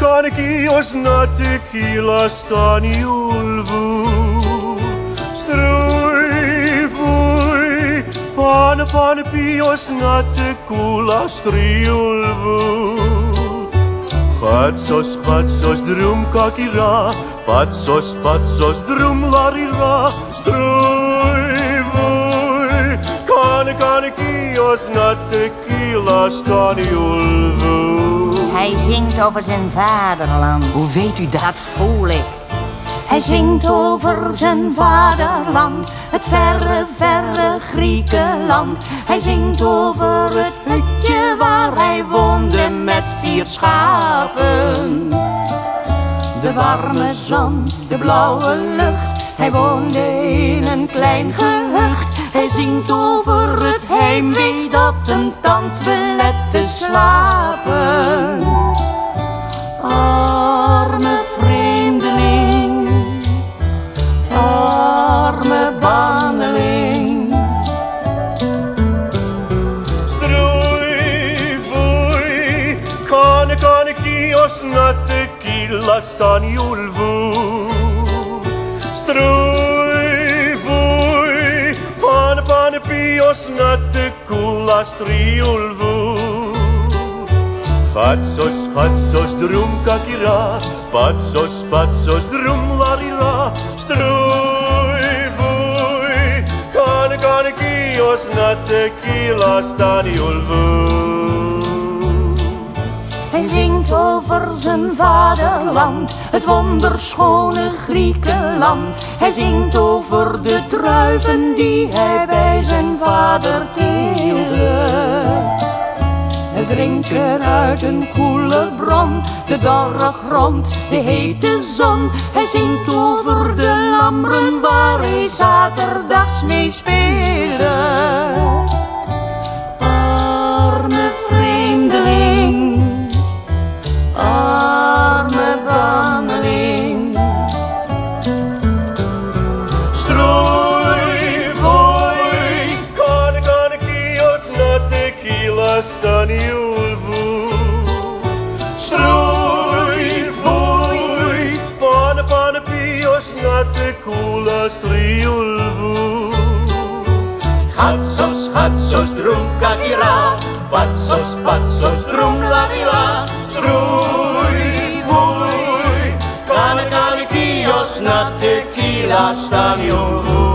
Koskaan kios natikilasta niulvu. Struivui, pan pan pios natikulas triulvu. Patsos, patsos, drum kakira, patsos, patsos, drum larira, struivui, kan kan kios natikilasta niulvu. Hij zingt over zijn vaderland. Hoe weet u dat? Dat voel ik. Hij zingt over zijn vaderland, het verre, verre Griekenland. Hij zingt over het hutje waar hij woonde met vier schapen. De warme zon, de blauwe lucht, hij woonde in een klein gehucht. Hij zingt over het heimwee dat hem thans belet te slapen. znate la stanjul vu Struj, vuj, pan, pan pio znate kula striul vu Fatsos, fatsos, drum kakira. Patsos, patsos, drum larira. Struj, vuj, kan, kan kios znate kila stanjul vu Hij zingt over zijn vaderland, het wonderschone Griekenland. Hij zingt over de druiven die hij bij zijn vader teelde. Hij drinkt er uit een koele bron, de dorre grond, de hete zon. Hij zingt over de lammeren waar hij zaterdags mee speelde. Liulvu. Stroj, voj, pan, pan, pios, nate kulas Liulvu. Hatsos, hatsos, drum kakira, patsos, patsos, drum lavila. Stroj, voj, kan, kan, kios, nate kilas Liulvu.